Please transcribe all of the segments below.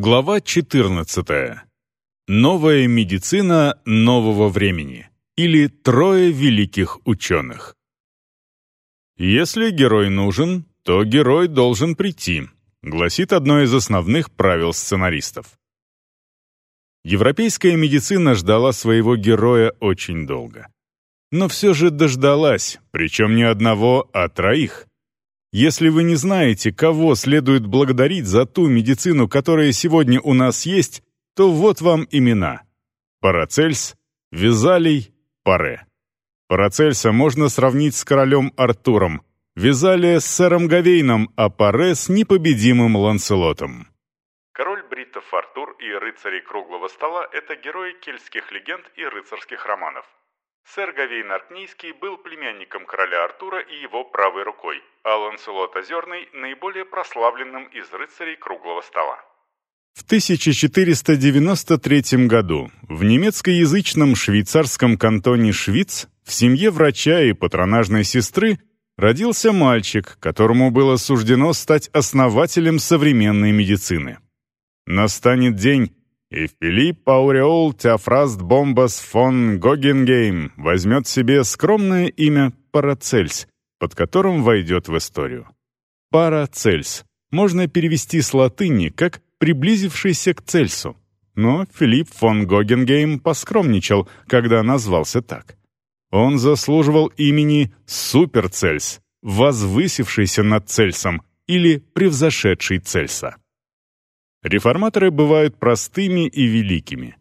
Глава 14. Новая медицина нового времени. Или трое великих ученых. Если герой нужен, то герой должен прийти, гласит одно из основных правил сценаристов. Европейская медицина ждала своего героя очень долго. Но все же дождалась, причем не одного, а троих. Если вы не знаете, кого следует благодарить за ту медицину, которая сегодня у нас есть, то вот вам имена. Парацельс, Визалий, Паре. Парацельса можно сравнить с королем Артуром, Визалия с сэром Гавейном, а Паре с непобедимым Ланселотом. Король бриттов Артур и рыцари круглого стола – это герои кельтских легенд и рыцарских романов. Сэр Гавейн Артнийский был племянником короля Артура и его правой рукой, а Ланселот Озерный – наиболее прославленным из рыцарей круглого стола. В 1493 году в немецкоязычном швейцарском кантоне Швиц в семье врача и патронажной сестры родился мальчик, которому было суждено стать основателем современной медицины. Настанет день, и Филипп Ауреол Теофраст Бомбас фон Гогенгейм возьмет себе скромное имя Парацельс, под которым войдет в историю. Парацельс можно перевести с латыни как «приблизившийся к Цельсу», но Филипп фон Гогенгейм поскромничал, когда назвался так. Он заслуживал имени Суперцельс, возвысившийся над Цельсом или превзошедший Цельса. Реформаторы бывают простыми и великими.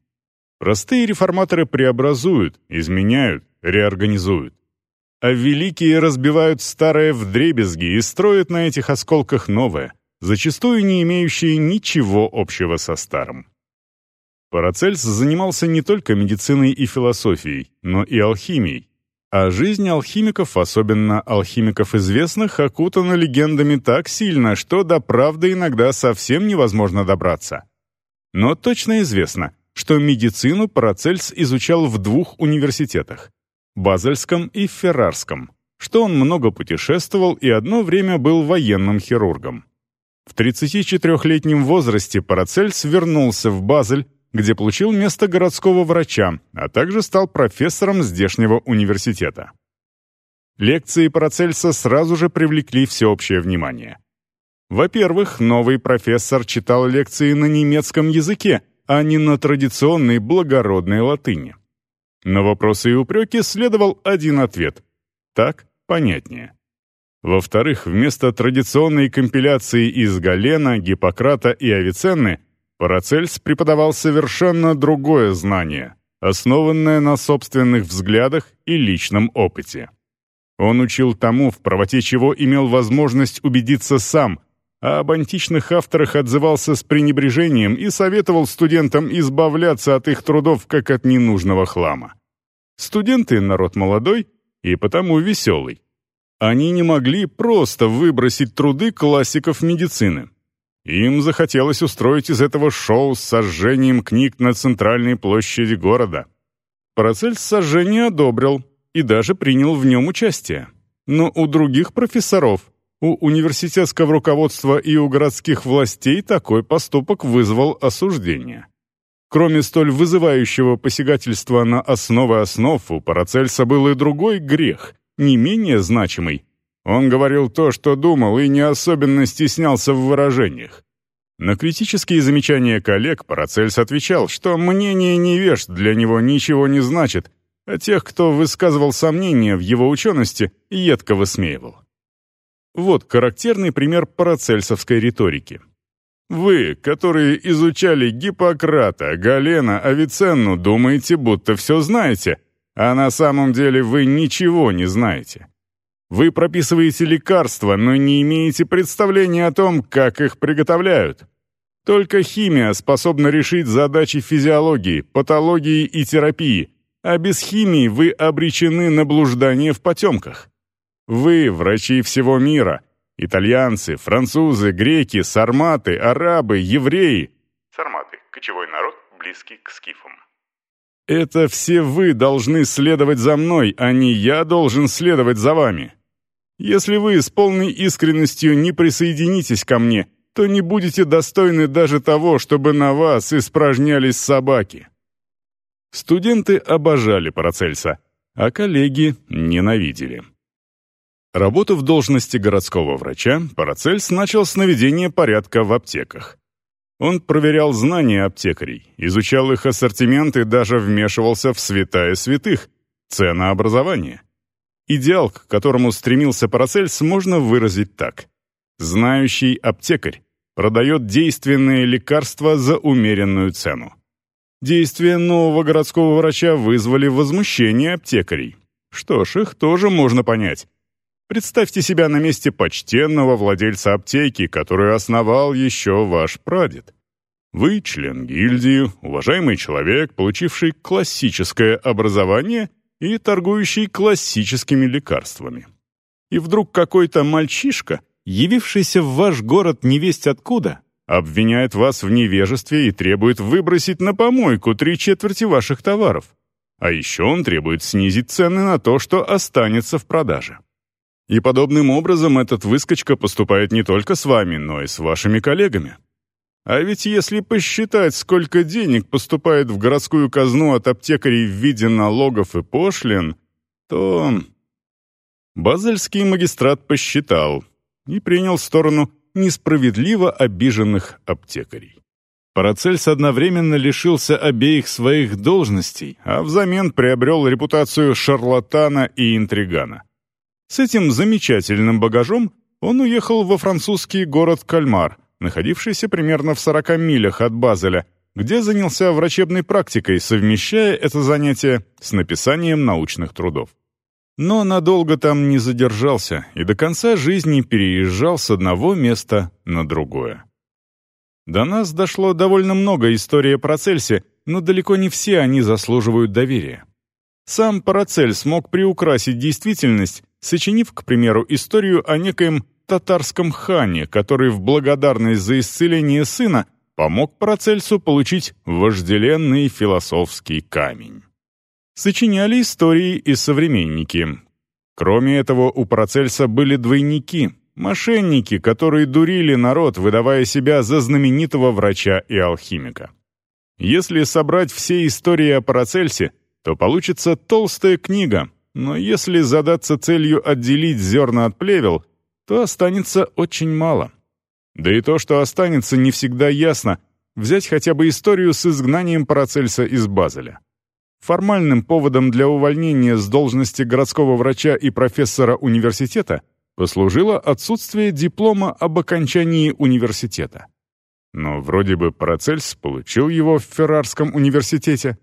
Простые реформаторы преобразуют, изменяют, реорганизуют. А великие разбивают старое вдребезги и строят на этих осколках новое, зачастую не имеющее ничего общего со старым. Парацельс занимался не только медициной и философией, но и алхимией, а жизнь алхимиков, особенно алхимиков известных, окутана легендами так сильно, что до правды иногда совсем невозможно добраться. Но точно известно, что медицину Парацельс изучал в двух университетах — Базельском и Феррарском, что он много путешествовал и одно время был военным хирургом. В 34-летнем возрасте Парацельс вернулся в Базель, где получил место городского врача, а также стал профессором здешнего университета. Лекции Парацельса сразу же привлекли всеобщее внимание. Во-первых, новый профессор читал лекции на немецком языке, а не на традиционной благородной латыни. На вопросы и упреки следовал один ответ. Так понятнее. Во-вторых, вместо традиционной компиляции из Галена, Гиппократа и Авиценны Парацельс преподавал совершенно другое знание, основанное на собственных взглядах и личном опыте. Он учил тому, в правоте чего имел возможность убедиться сам, а об античных авторах отзывался с пренебрежением и советовал студентам избавляться от их трудов как от ненужного хлама. Студенты — народ молодой и потому веселый. Они не могли просто выбросить труды классиков медицины. Им захотелось устроить из этого шоу с сожжением книг на центральной площади города. Парацельс сожжение одобрил и даже принял в нем участие. Но у других профессоров, у университетского руководства и у городских властей такой поступок вызвал осуждение. Кроме столь вызывающего посягательства на основы основ, у Парацельса был и другой грех, не менее значимый, он говорил то, что думал, и не особенно стеснялся в выражениях. На критические замечания коллег Парацельс отвечал, что мнение невежд для него ничего не значит, а тех, кто высказывал сомнения в его учености, едко высмеивал. Вот характерный пример парацельсовской риторики. Вы, которые изучали Гиппократа, Галена, Авиценну, думаете, будто все знаете, а на самом деле вы ничего не знаете. Вы прописываете лекарства, но не имеете представления о том, как их приготовляют. Только химия способна решить задачи физиологии, патологии и терапии, а без химии вы обречены на блуждание в потемках. Вы, врачи всего мира, итальянцы, французы, греки, сарматы, арабы, евреи. Сарматы – кочевой народ, близкий к скифам. Это все вы должны следовать за мной, а не я должен следовать за вами. Если вы с полной искренностью не присоединитесь ко мне, то не будете достойны даже того, чтобы на вас испражнялись собаки. Студенты обожали Парацельса, а коллеги ненавидели. Работу в должности городского врача Парацельс начал с наведения порядка в аптеках. Он проверял знания аптекарей, изучал их ассортимент и даже вмешивался в святая святых — ценообразование. Идеал, к которому стремился Парацельс, можно выразить так. Знающий аптекарь продает действенные лекарства за умеренную цену. Действия нового городского врача вызвали возмущение аптекарей. Что ж, их тоже можно понять. Представьте себя на месте почтенного владельца аптеки, которую основал еще ваш прадед. Вы член гильдии, уважаемый человек, получивший классическое образование и торгующий классическими лекарствами. И вдруг какой-то мальчишка, явившийся в ваш город невесть откуда, обвиняет вас в невежестве и требует выбросить на помойку три четверти ваших товаров. А еще он требует снизить цены на то, что останется в продаже. И подобным образом этот выскочка поступает не только с вами, но и с вашими коллегами. А ведь если посчитать, сколько денег поступает в городскую казну от аптекарей в виде налогов и пошлин, то... Базельский магистрат посчитал и принял сторону несправедливо обиженных аптекарей. Парацельс одновременно лишился обеих своих должностей, а взамен приобрел репутацию шарлатана и интригана. С этим замечательным багажом он уехал во французский город Кальмар, находившийся примерно в 40 милях от Базеля, где занялся врачебной практикой, совмещая это занятие с написанием научных трудов. Но надолго там не задержался и до конца жизни переезжал с одного места на другое. До нас дошло довольно много историй о Парацельсе, но далеко не все они заслуживают доверия. Сам Парацель смог приукрасить действительность, сочинив, к примеру, историю о некоем татарском хане, который в благодарность за исцеление сына помог Парацельсу получить вожделенный философский камень. Сочиняли истории и современники. Кроме этого, у Парацельса были двойники, мошенники, которые дурили народ, выдавая себя за знаменитого врача и алхимика. Если собрать все истории о Парацельсе, то получится толстая книга, но если задаться целью отделить зерна от плевел, то останется очень мало. Да и то, что останется, не всегда ясно. Взять хотя бы историю с изгнанием Парацельса из Базеля. Формальным поводом для увольнения с должности городского врача и профессора университета послужило отсутствие диплома об окончании университета. Но вроде бы Парацельс получил его в Феррарском университете,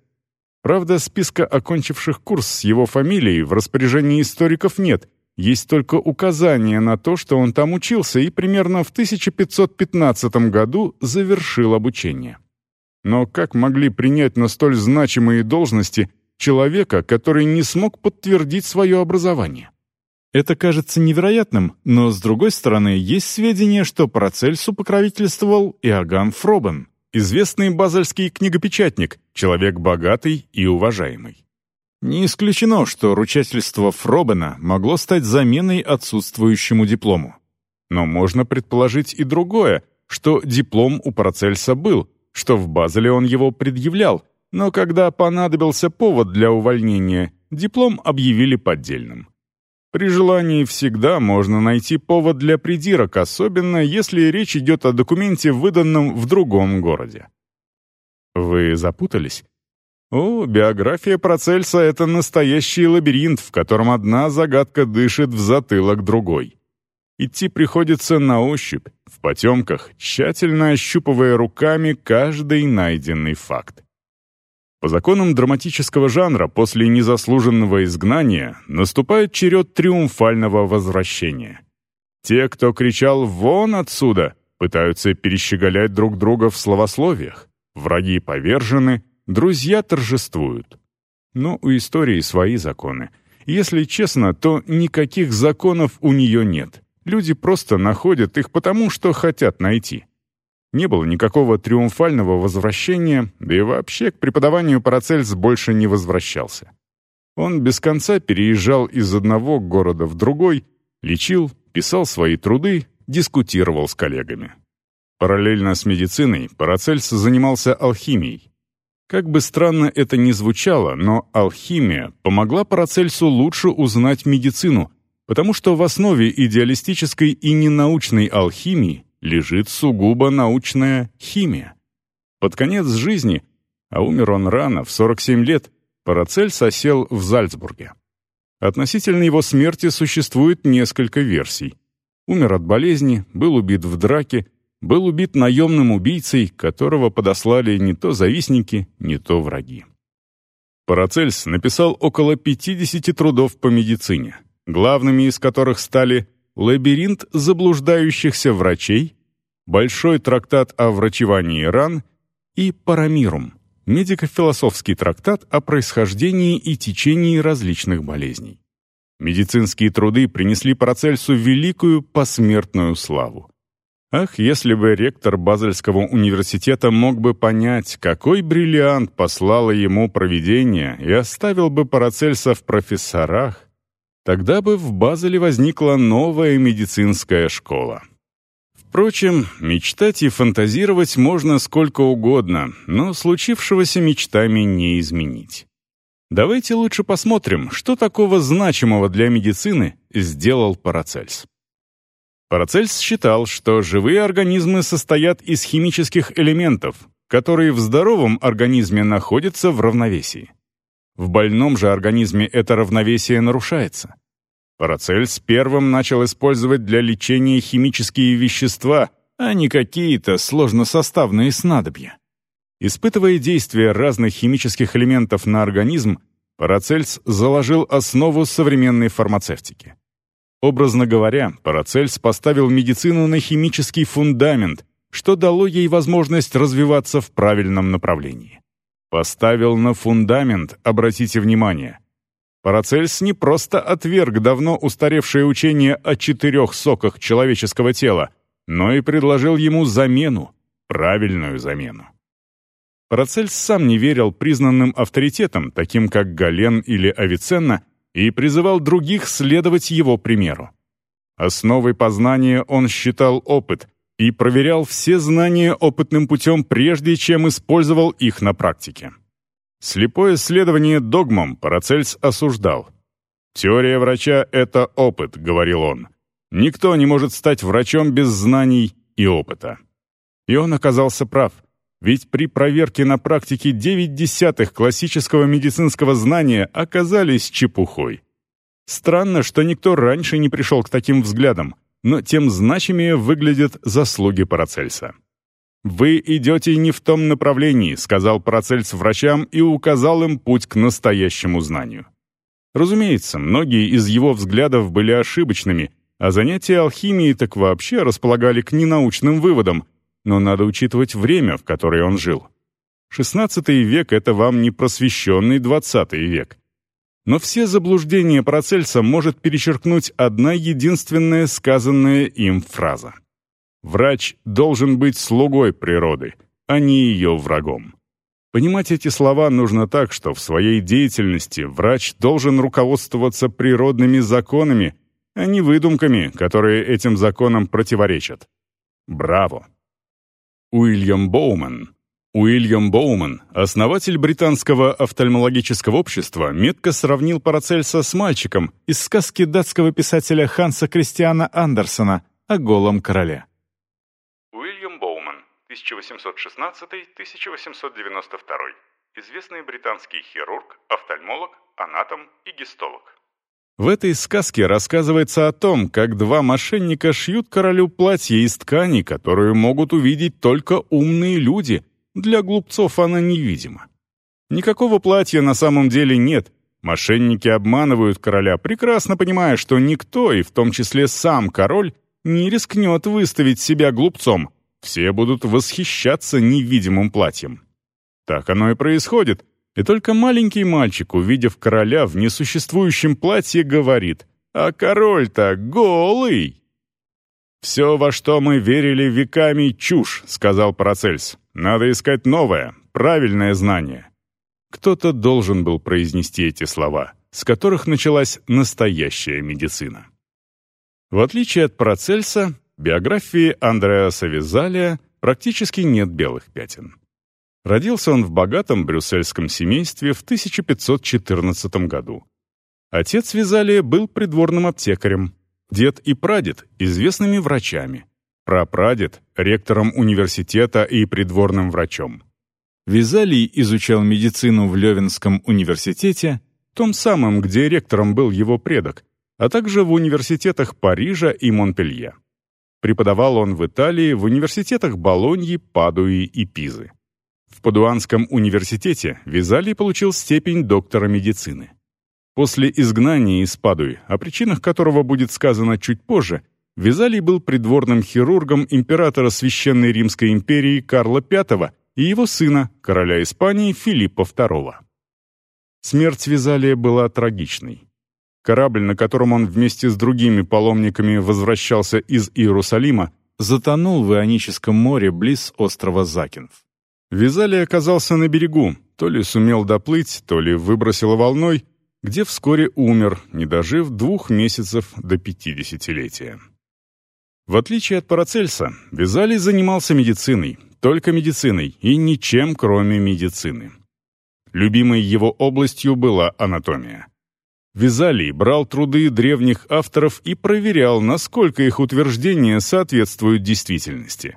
Правда, списка окончивших курс с его фамилией в распоряжении историков нет, есть только указание на то, что он там учился и примерно в 1515 году завершил обучение. Но как могли принять на столь значимые должности человека, который не смог подтвердить свое образование? Это кажется невероятным, но, с другой стороны, есть сведения, что Парацельсу покровительствовал Иоганн Фробен, известный базальский книгопечатник, человек богатый и уважаемый. Не исключено, что ручательство Фробена могло стать заменой отсутствующему диплому. Но можно предположить и другое, что диплом у Парацельса был, что в Базеле он его предъявлял, но когда понадобился повод для увольнения, диплом объявили поддельным. При желании всегда можно найти повод для придирок, особенно если речь идет о документе, выданном в другом городе. Вы запутались? О, биография Процельса — это настоящий лабиринт, в котором одна загадка дышит в затылок другой. Идти приходится на ощупь, в потемках, тщательно ощупывая руками каждый найденный факт. По законам драматического жанра после незаслуженного изгнания наступает черед триумфального возвращения. Те, кто кричал «Вон отсюда!», пытаются перещеголять друг друга в словословиях. Враги повержены, друзья торжествуют. Но у истории свои законы. Если честно, то никаких законов у нее нет. Люди просто находят их потому, что хотят найти. Не было никакого триумфального возвращения, да и вообще к преподаванию Парацельс больше не возвращался. Он без конца переезжал из одного города в другой, лечил, писал свои труды, дискутировал с коллегами. Параллельно с медициной Парацельс занимался алхимией. Как бы странно это ни звучало, но алхимия помогла Парацельсу лучше узнать медицину, потому что в основе идеалистической и ненаучной алхимии лежит сугубо научная химия. Под конец жизни, а умер он рано, в 47 лет, Парацельс осел в Зальцбурге. Относительно его смерти существует несколько версий. Умер от болезни, был убит в драке, был убит наемным убийцей, которого подослали не то завистники, не то враги. Парацельс написал около 50 трудов по медицине, главными из которых стали «Лабиринт заблуждающихся врачей», «Большой трактат о врачевании ран» и «Парамирум» — медико-философский трактат о происхождении и течении различных болезней. Медицинские труды принесли Парацельсу великую посмертную славу. Ах, если бы ректор Базельского университета мог бы понять, какой бриллиант послало ему провидение и оставил бы Парацельса в профессорах, тогда бы в Базеле возникла новая медицинская школа. Впрочем, мечтать и фантазировать можно сколько угодно, но случившегося мечтами не изменить. Давайте лучше посмотрим, что такого значимого для медицины сделал Парацельс. Парацельс считал, что живые организмы состоят из химических элементов, которые в здоровом организме находятся в равновесии. В больном же организме это равновесие нарушается. Парацельс первым начал использовать для лечения химические вещества, а не какие-то сложносоставные снадобья. Испытывая действие разных химических элементов на организм, Парацельс заложил основу современной фармацевтики. Образно говоря, Парацельс поставил медицину на химический фундамент, что дало ей возможность развиваться в правильном направлении. Поставил на фундамент, обратите внимание. Парацельс не просто отверг давно устаревшее учение о четырех соках человеческого тела, но и предложил ему замену, правильную замену. Парацельс сам не верил признанным авторитетам, таким как Гален или Авиценна, и призывал других следовать его примеру. Основой познания он считал опыт и проверял все знания опытным путем, прежде чем использовал их на практике. Слепое следование догмам Парацельс осуждал. «Теория врача — это опыт», — говорил он. «Никто не может стать врачом без знаний и опыта». И он оказался прав — ведь при проверке на практике 9 десятых классического медицинского знания оказались чепухой. Странно, что никто раньше не пришел к таким взглядам, но тем значимее выглядят заслуги Парацельса. «Вы идете не в том направлении», — сказал Парацельс врачам и указал им путь к настоящему знанию. Разумеется, многие из его взглядов были ошибочными, а занятия алхимией так вообще располагали к ненаучным выводам, но надо учитывать время, в которое он жил. XVI век — это вам не просвещенный XX век. Но все заблуждения Парацельса может перечеркнуть одна единственная сказанная им фраза. Врач должен быть слугой природы, а не ее врагом. Понимать эти слова нужно так, что в своей деятельности врач должен руководствоваться природными законами, а не выдумками, которые этим законам противоречат. Браво! Уильям Боуман. Уильям Боуман, основатель британского офтальмологического общества, метко сравнил Парацельса с мальчиком из сказки датского писателя Ханса Кристиана Андерсона о голом короле. Уильям Боуман, 1816-1892. Известный британский хирург, офтальмолог, анатом и гистолог. В этой сказке рассказывается о том, как два мошенника шьют королю платье из ткани, которую могут увидеть только умные люди. Для глупцов она невидима. Никакого платья на самом деле нет. Мошенники обманывают короля, прекрасно понимая, что никто, и в том числе сам король, не рискнет выставить себя глупцом. Все будут восхищаться невидимым платьем. Так оно и происходит — и только маленький мальчик, увидев короля в несуществующем платье, говорит «А король-то голый!» «Все, во что мы верили веками, чушь», — сказал Парацельс. «Надо искать новое, правильное знание». Кто-то должен был произнести эти слова, с которых началась настоящая медицина. В отличие от Парацельса, биографии Андреаса Визалия практически нет белых пятен. Родился он в богатом брюссельском семействе в 1514 году. Отец Визалия был придворным аптекарем, дед и прадед — известными врачами, прапрадед — ректором университета и придворным врачом. Визалий изучал медицину в Левинском университете, том самом, где ректором был его предок, а также в университетах Парижа и Монпелье. Преподавал он в Италии в университетах Болоньи, Падуи и Пизы. В Падуанском университете Визалий получил степень доктора медицины. После изгнания из Падуи, о причинах которого будет сказано чуть позже, Визалий был придворным хирургом императора Священной Римской империи Карла V и его сына, короля Испании Филиппа II. Смерть Визалия была трагичной. Корабль, на котором он вместе с другими паломниками возвращался из Иерусалима, затонул в Ионическом море близ острова Закинф. Визалий оказался на берегу, то ли сумел доплыть, то ли выбросило волной, где вскоре умер, не дожив двух месяцев до пятидесятилетия. В отличие от Парацельса, Визалий занимался медициной, только медициной и ничем, кроме медицины. Любимой его областью была анатомия. Визалий брал труды древних авторов и проверял, насколько их утверждения соответствуют действительности.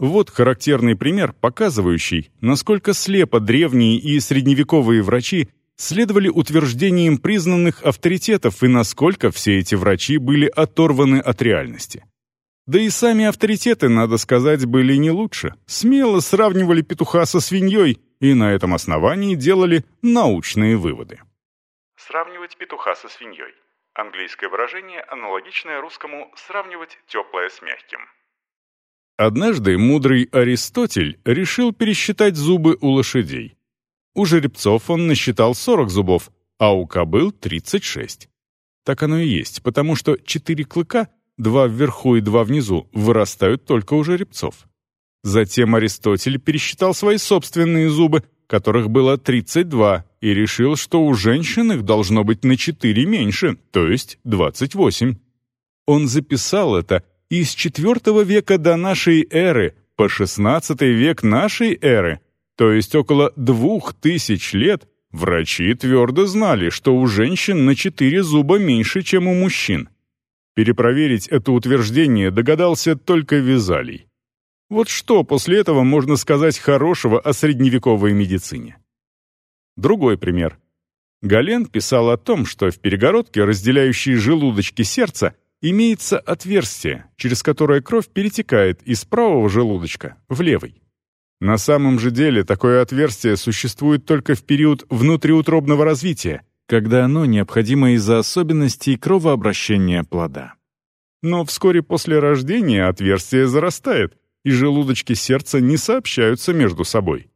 Вот характерный пример, показывающий, насколько слепо древние и средневековые врачи следовали утверждениям признанных авторитетов и насколько все эти врачи были оторваны от реальности. Да и сами авторитеты, надо сказать, были не лучше. Смело сравнивали петуха со свиньей и на этом основании делали научные выводы. Сравнивать петуха со свиньей. Английское выражение, аналогичное русскому «сравнивать теплое с мягким». Однажды мудрый Аристотель решил пересчитать зубы у лошадей. У жеребцов он насчитал 40 зубов, а у кобыл — 36. Так оно и есть, потому что четыре клыка, два вверху и два внизу, вырастают только у жеребцов. Затем Аристотель пересчитал свои собственные зубы, которых было 32, и решил, что у женщин их должно быть на 4 меньше, то есть 28. Он записал это, и с IV века до нашей эры по XVI век нашей эры то есть около двух тысяч лет, врачи твердо знали, что у женщин на четыре зуба меньше, чем у мужчин. Перепроверить это утверждение догадался только Визалий. Вот что после этого можно сказать хорошего о средневековой медицине? Другой пример. Гален писал о том, что в перегородке, разделяющей желудочки сердца, имеется отверстие, через которое кровь перетекает из правого желудочка в левый. На самом же деле такое отверстие существует только в период внутриутробного развития, когда оно необходимо из-за особенностей кровообращения плода. Но вскоре после рождения отверстие зарастает, и желудочки сердца не сообщаются между собой.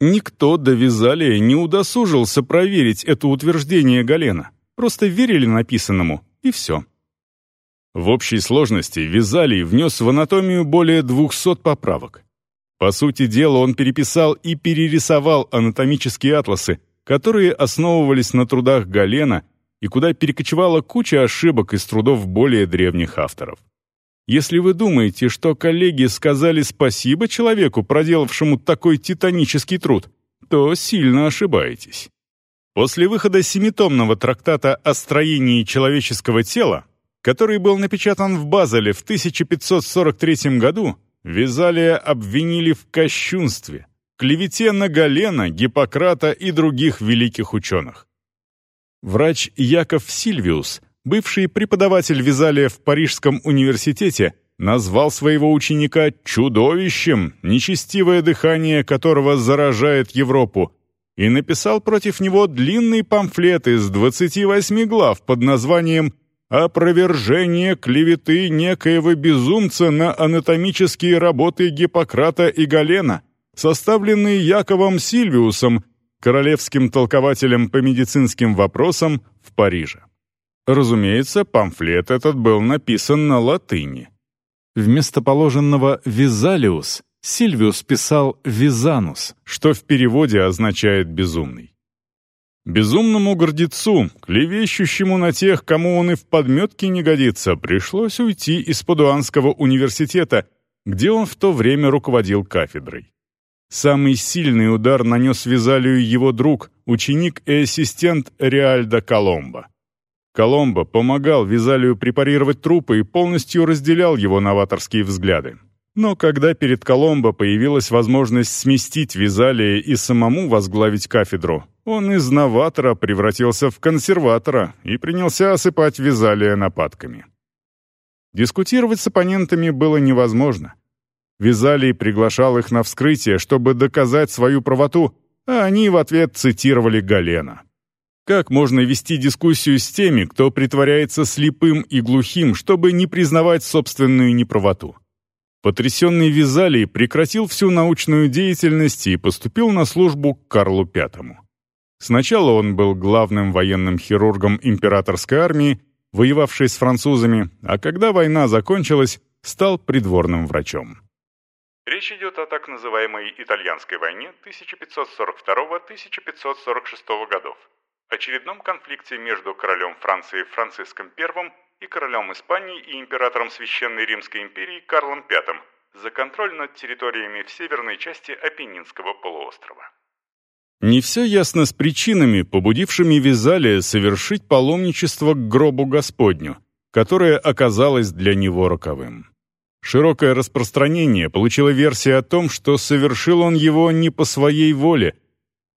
Никто до Визалия не удосужился проверить это утверждение Галена, просто верили написанному, и все. В общей сложности Визалий внес в анатомию более 200 поправок. По сути дела, он переписал и перерисовал анатомические атласы, которые основывались на трудах Галена и куда перекочевала куча ошибок из трудов более древних авторов. Если вы думаете, что коллеги сказали спасибо человеку, проделавшему такой титанический труд, то сильно ошибаетесь. После выхода семитомного трактата о строении человеческого тела, который был напечатан в Базеле в 1543 году, Визалия обвинили в кощунстве, клевете на Галена, Гиппократа и других великих ученых. Врач Яков Сильвиус, бывший преподаватель Визалия в Парижском университете, назвал своего ученика чудовищем, нечестивое дыхание которого заражает Европу, и написал против него длинный памфлет из 28 глав под названием опровержение клеветы некоего безумца на анатомические работы Гиппократа и Галена, составленные Яковом Сильвиусом, королевским толкователем по медицинским вопросам в Париже. Разумеется, памфлет этот был написан на латыни. Вместо положенного «визалиус» Сильвиус писал «визанус», что в переводе означает «безумный». Безумному гордецу, клевещущему на тех, кому он и в подметке не годится, пришлось уйти из Падуанского университета, где он в то время руководил кафедрой. Самый сильный удар нанес Визалию его друг, ученик и ассистент Реальдо Коломбо. Коломбо помогал Визалию препарировать трупы и полностью разделял его новаторские взгляды. Но когда перед Коломбо появилась возможность сместить Визалия и самому возглавить кафедру, он из новатора превратился в консерватора и принялся осыпать Визалия нападками. Дискутировать с оппонентами было невозможно. Визалий приглашал их на вскрытие, чтобы доказать свою правоту, а они в ответ цитировали Галена. Как можно вести дискуссию с теми, кто притворяется слепым и глухим, чтобы не признавать собственную неправоту? Потрясенный Визалий прекратил всю научную деятельность и поступил на службу к Карлу V. Сначала он был главным военным хирургом императорской армии, воевавшей с французами, а когда война закончилась, стал придворным врачом. Речь идет о так называемой «Итальянской войне» 1542-1546 годов очередном конфликте между королем Франции Франциском I и королем Испании и императором Священной Римской империи Карлом V за контроль над территориями в северной части Апеннинского полуострова. Не все ясно с причинами, побудившими Визалия совершить паломничество к гробу Господню, которое оказалось для него роковым. Широкое распространение получила версия о том, что совершил он его не по своей воле,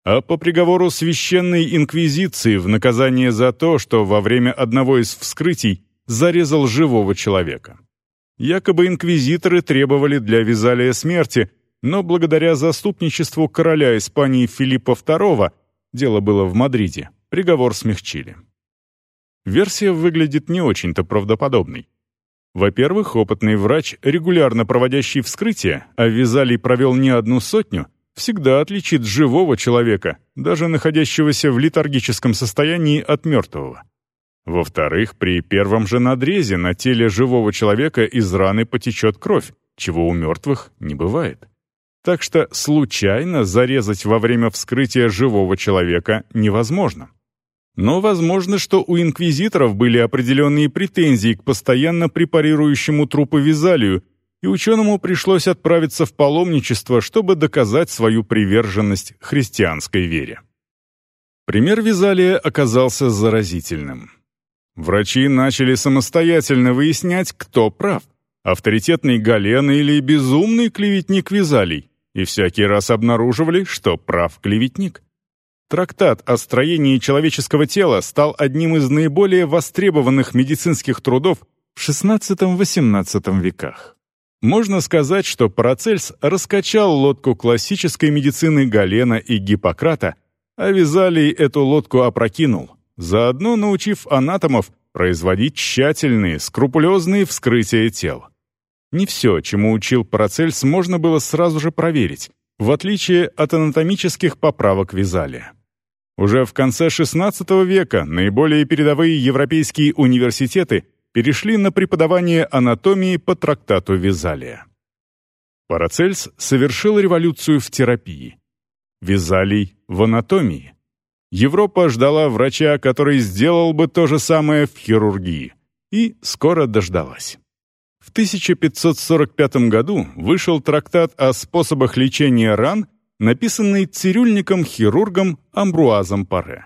а по приговору Священной Инквизиции в наказание за то, что во время одного из вскрытий зарезал живого человека. Якобы инквизиторы требовали для Визалия смерти, но благодаря заступничеству короля Испании Филиппа II, дело было в Мадриде, приговор смягчили. Версия выглядит не очень-то правдоподобной. Во-первых, опытный врач, регулярно проводящий вскрытие, а Визалий провел не одну сотню, всегда отличит живого человека, даже находящегося в летаргическом состоянии от мертвого. Во-вторых, при первом же надрезе на теле живого человека из раны потечет кровь, чего у мертвых не бывает. Так что случайно зарезать во время вскрытия живого человека невозможно. Но возможно, что у инквизиторов были определенные претензии к постоянно препарирующему трупы Визалию, и ученому пришлось отправиться в паломничество, чтобы доказать свою приверженность христианской вере. Пример Визалия оказался заразительным. Врачи начали самостоятельно выяснять, кто прав — авторитетный Гален или безумный клеветник Визалий, и всякий раз обнаруживали, что прав клеветник. Трактат о строении человеческого тела стал одним из наиболее востребованных медицинских трудов в XVI-XVIII веках. Можно сказать, что Парацельс раскачал лодку классической медицины Галена и Гиппократа, а Визалий эту лодку опрокинул, заодно научив анатомов производить тщательные, скрупулезные вскрытия тел. Не все, чему учил Парацельс, можно было сразу же проверить, в отличие от анатомических поправок Визалия. Уже в конце XVI века наиболее передовые европейские университеты перешли на преподавание анатомии по трактату Визалия. Парацельс совершил революцию в терапии. Визалий — в анатомии. Европа ждала врача, который сделал бы то же самое в хирургии. И скоро дождалась. В 1545 году вышел трактат о способах лечения ран, написанный цирюльником-хирургом Амбруазом Паре.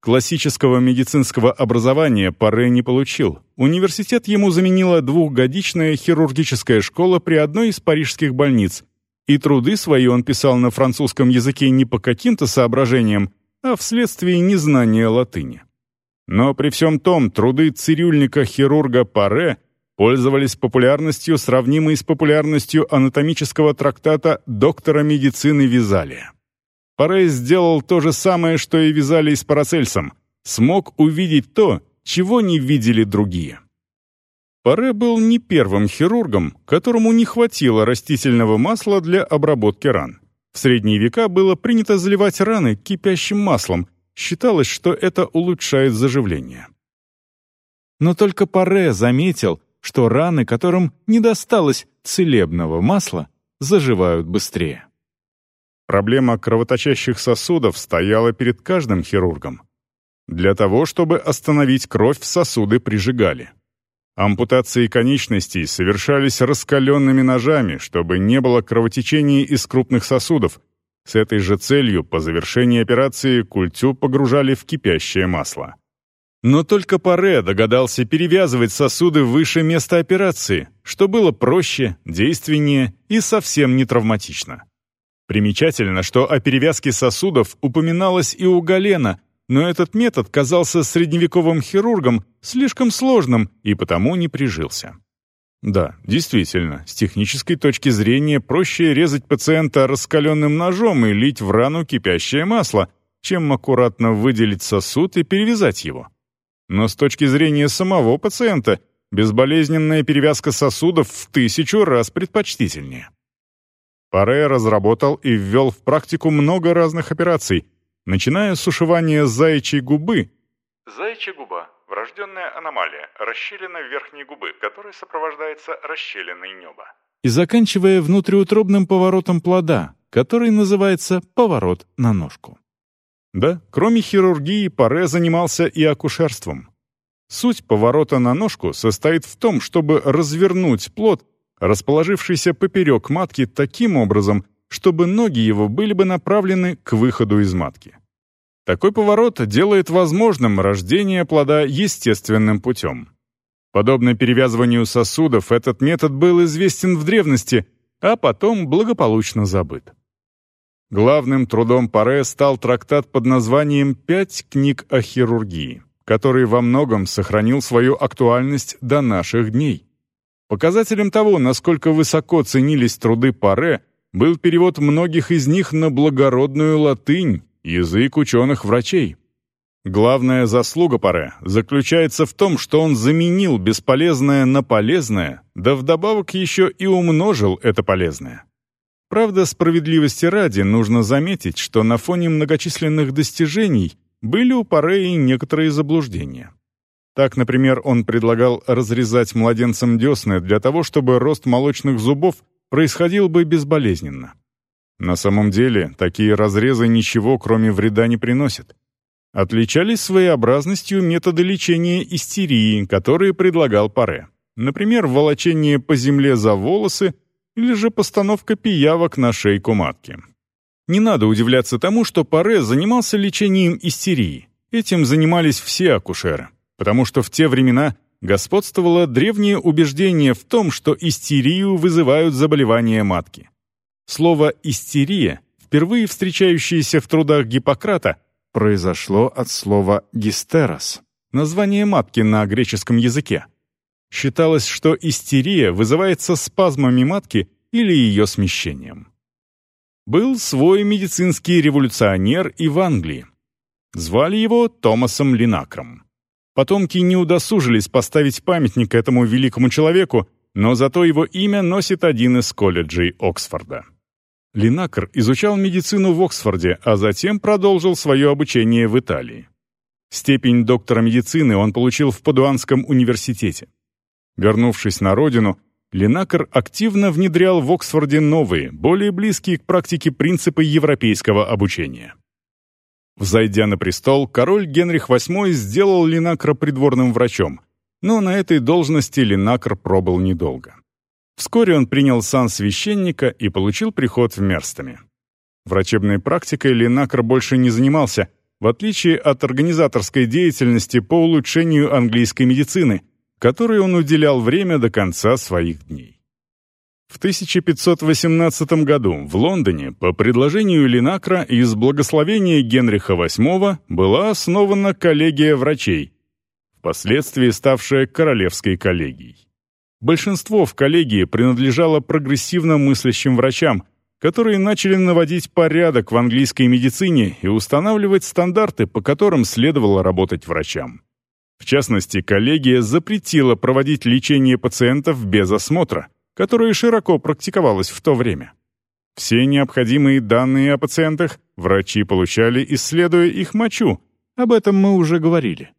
Классического медицинского образования Паре не получил. Университет ему заменила двухгодичная хирургическая школа при одной из парижских больниц, и труды свои он писал на французском языке не по каким-то соображениям, а вследствие незнания латыни. Но при всем том труды цирюльника-хирурга Паре пользовались популярностью, сравнимой с популярностью анатомического трактата доктора медицины Визалия. Паре сделал то же самое, что и Визалий с Парацельсом. Смог увидеть то, чего не видели другие. Паре был не первым хирургом, которому не хватило растительного масла для обработки ран. В средние века было принято заливать раны кипящим маслом, считалось, что это улучшает заживление. Но только Паре заметил, что раны, которым не досталось целебного масла, заживают быстрее. Проблема кровоточащих сосудов стояла перед каждым хирургом. Для того, чтобы остановить кровь, сосуды прижигали. Ампутации конечностей совершались раскаленными ножами, чтобы не было кровотечения из крупных сосудов. С этой же целью по завершении операции культю погружали в кипящее масло. Но только Паре догадался перевязывать сосуды выше места операции, что было проще, действеннее и совсем не травматично. Примечательно, что о перевязке сосудов упоминалось и у Галена, но этот метод казался средневековым хирургам слишком сложным и потому не прижился. Да, действительно, с технической точки зрения проще резать пациента раскаленным ножом и лить в рану кипящее масло, чем аккуратно выделить сосуд и перевязать его. Но с точки зрения самого пациента безболезненная перевязка сосудов в тысячу раз предпочтительнее. Паре разработал и ввел в практику много разных операций, начиная с ушивания заячьей губы. Заячья губа – врожденная аномалия, расщелина верхней губы, которая сопровождается расщелиной неба. И заканчивая внутриутробным поворотом плода, который называется «поворот на ножку». Да, кроме хирургии, Паре занимался и акушерством. Суть поворота на ножку состоит в том, чтобы развернуть плод, расположившийся поперек матки таким образом, чтобы ноги его были бы направлены к выходу из матки. Такой поворот делает возможным рождение плода естественным путем. Подобно перевязыванию сосудов, этот метод был известен в древности, а потом благополучно забыт. Главным трудом Паре стал трактат под названием «Пять книг о хирургии», который во многом сохранил свою актуальность до наших дней. Показателем того, насколько высоко ценились труды Паре, был перевод многих из них на благородную латынь, язык ученых-врачей. Главная заслуга Паре заключается в том, что он заменил бесполезное на полезное, да вдобавок еще и умножил это полезное. Правда, справедливости ради нужно заметить, что на фоне многочисленных достижений были у Паре и некоторые заблуждения. Так, например, он предлагал разрезать младенцам десны для того, чтобы рост молочных зубов происходил бы безболезненно. На самом деле, такие разрезы ничего, кроме вреда, не приносят. Отличались своеобразностью методы лечения истерии, которые предлагал Паре. Например, волочение по земле за волосы или же постановка пиявок на шейку матки. Не надо удивляться тому, что Паре занимался лечением истерии. Этим занимались все акушеры, потому что в те времена господствовало древнее убеждение в том, что истерию вызывают заболевания матки. Слово «истерия», впервые встречающееся в трудах Гиппократа, произошло от слова «гистерос», название матки на греческом языке. Считалось, что истерия вызывается спазмами матки или ее смещением. Был свой медицинский революционер и в Англии. Звали его Томасом Линакром. Потомки не удосужились поставить памятник этому великому человеку, но зато его имя носит один из колледжей Оксфорда. Линакр изучал медицину в Оксфорде, а затем продолжил свое обучение в Италии. Степень доктора медицины он получил в Падуанском университете. Вернувшись на родину, Линакр активно внедрял в Оксфорде новые, более близкие к практике принципы европейского обучения. Взойдя на престол, король Генрих VIII сделал Линакра придворным врачом, но на этой должности Линакр пробыл недолго. Вскоре он принял сан священника и получил приход в Мерстами. Врачебной практикой Линакр больше не занимался, в отличие от организаторской деятельности по улучшению английской медицины, которой он уделял время до конца своих дней. В 1518 году в Лондоне по предложению Линакра из благословения Генриха VIII была основана коллегия врачей, впоследствии ставшая Королевской коллегией. Большинство в коллегии принадлежало прогрессивно мыслящим врачам, которые начали наводить порядок в английской медицине и устанавливать стандарты, по которым следовало работать врачам. В частности, коллегия запретила проводить лечение пациентов без осмотра, которое широко практиковалось в то время. Все необходимые данные о пациентах врачи получали, исследуя их мочу, об этом мы уже говорили.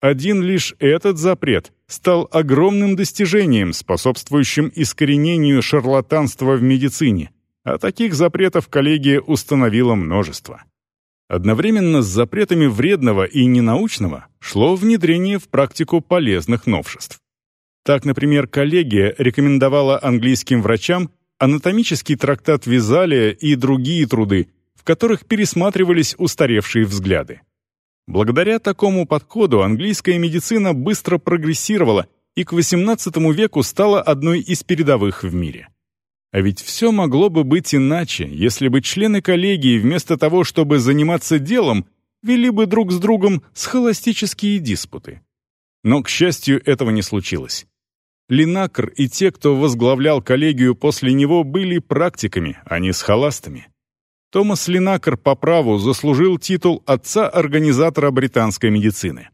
Один лишь этот запрет стал огромным достижением, способствующим искоренению шарлатанства в медицине, а таких запретов коллегия установила множество. Одновременно с запретами вредного и ненаучного шло внедрение в практику полезных новшеств. Так, например, коллегия рекомендовала английским врачам анатомический трактат Визалия и другие труды, в которых пересматривались устаревшие взгляды. Благодаря такому подходу английская медицина быстро прогрессировала и к XVIII веку стала одной из передовых в мире. А ведь все могло бы быть иначе, если бы члены коллегии вместо того, чтобы заниматься делом, вели бы друг с другом схоластические диспуты. Но, к счастью, этого не случилось. Линакр и те, кто возглавлял коллегию после него, были практиками, а не схоластами. Томас Линакр по праву заслужил титул отца-организатора британской медицины.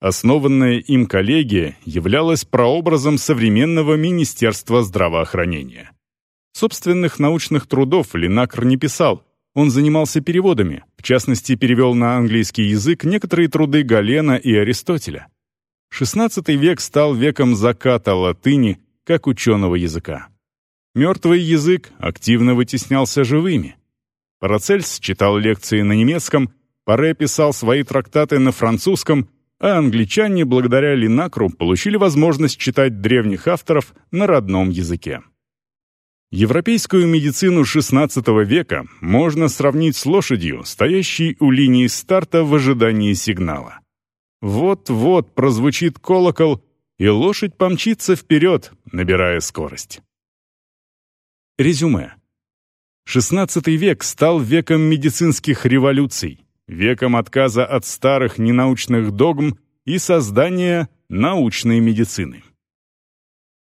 Основанная им коллегия являлась прообразом современного Министерства здравоохранения. Собственных научных трудов Линакр не писал, он занимался переводами, в частности, перевел на английский язык некоторые труды Галена и Аристотеля. XVI век стал веком заката латыни как ученого языка. Мертвый язык активно вытеснялся живыми. Парацельс читал лекции на немецком, Паре писал свои трактаты на французском, а англичане, благодаря Линакру, получили возможность читать древних авторов на родном языке. Европейскую медицину XVI века можно сравнить с лошадью, стоящей у линии старта в ожидании сигнала. Вот-вот прозвучит колокол, и лошадь помчится вперед, набирая скорость. Резюме. XVI век стал веком медицинских революций, веком отказа от старых ненаучных догм и создания научной медицины.